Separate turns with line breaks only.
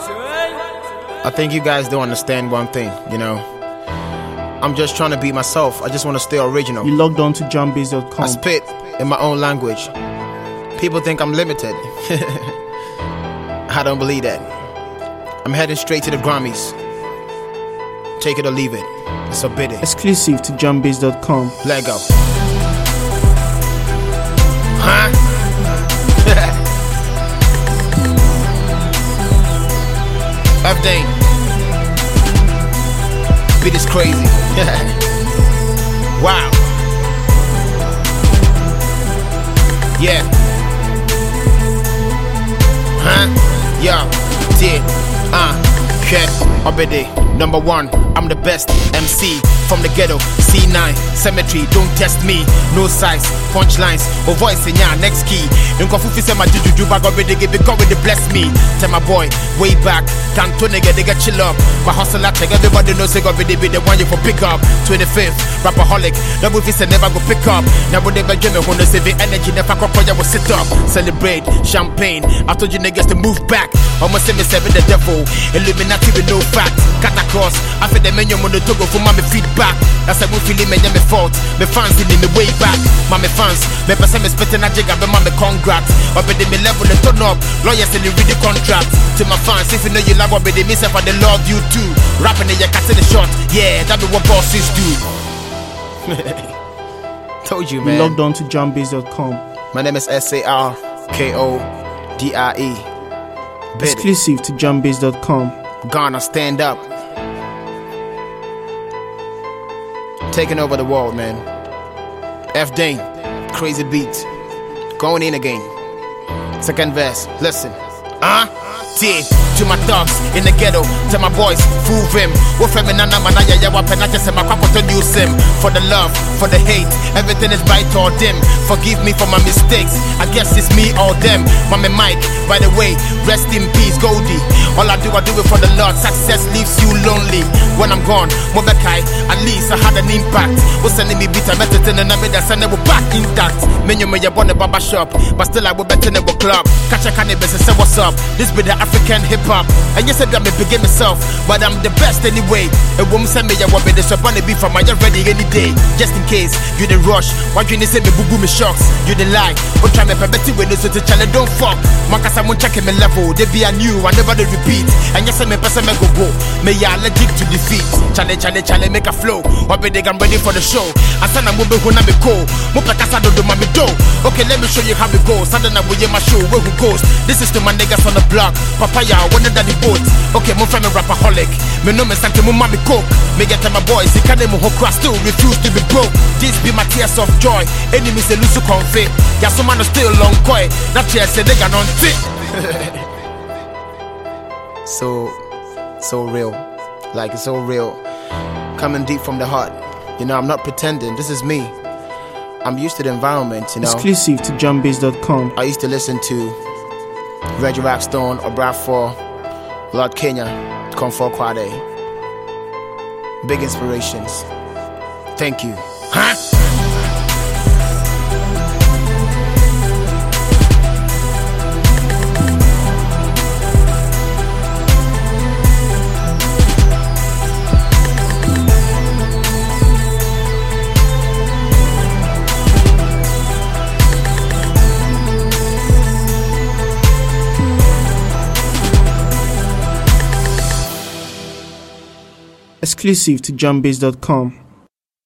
I think you guys don't understand one thing, you know. I'm just trying to be myself. I just want to stay original.
You logged on to
I spit in my own language. People think I'm limited. I don't believe that. I'm heading straight to the Grammys. Take it or leave it. It's a it.
Exclusive to JohnBiz.com.
Let go. Huh? F Dane. Beat is crazy. wow. Yeah. Huh? Yeah. Did. Uh. Cat. Obede. Number one. I'm the best MC from the ghetto. C9. Cemetery. Don't test me. No size. Punchlines. Or voice in ya. Next key. Nkofu fi say my juju bag obede give it God the bless me. Tell my boy. Way back. Can't nigga they get chill up. My hustle I take everybody knows they got be the one you for pick up. 25th. Rapaholic. Double fi say never go pick up. When they be me when they save the energy never for you will sit up. Celebrate. Champagne. I told you niggas to move back. Almost say me seven the devil. Illuminati with no fact. Cut across. I feel the menu on the togo for my feedback. That's a good feeling me me fault. Me fans in me way back. My fans. Me person me spitting a jig and my congrats. Up in me level and turn up. Lawyers in the read the contract. To my fans, if you know you love what they miss if I they love you too. Rapping in your cat in the shot. Yeah, that be what bosses do. Told you,
You
man.
logged on to JohnBiz.com.
My name is S A R K O D I E. Bit it.
Exclusive to JohnBiz.com.
Ghana, stand up. Taking over the world, man. F Dane, crazy beat. Going in again. Second verse, listen. Uh? T to my thugs in the ghetto, to my boys, fool them. What me nana manaya ya wapen I just say my to use him. For the love, for the hate, everything is right or dim. Forgive me for my mistakes. I guess it's me or them. Mama Mike, by the way, rest in peace, Goldie. All I do, I do it for the Lord. Success leaves you lonely. When I'm gone, Mobekai, at least I had an impact. Was sending me bitter medicine and I made that send it back intact. Menu me ya born a barber shop, but still I will bet in a club. Catch a cannabis and say what's up. This be the African hip hop. And you said that me begin myself, but I'm the best anyway. A woman send me what be the shop on the beef my ready any day. Just in case you the rush, why you say me boo boo me shocks? You the lie, but try me better with this to challenge don't fuck. Maka someone checking me level, they be a new, I never repeat. And yes, me person me go go. Me ya allergic to defeat. Chale chale chale make a flow. I'm ready for the show. Mube do do. Okay, let me show you how it goes. My show where who goes. This is to my niggas on the block. Papaya, boat. Okay, rapaholic. Me know me mami coke. Me get my boys, still refuse to be broke. This be my tears of joy. Enemies say lose man still long. That fit. so so real. Like it's all real. Coming deep from the heart. You know, I'm not pretending. This is me. I'm used to the environment, you know.
Exclusive to JohnBiz.com.
I used to listen to Reggie Rockstone Obrafour, Lord Kenya, Okomfo Kwaadee. Big inspirations. Thank you. Huh?
Exclusive to JohnBiz.com.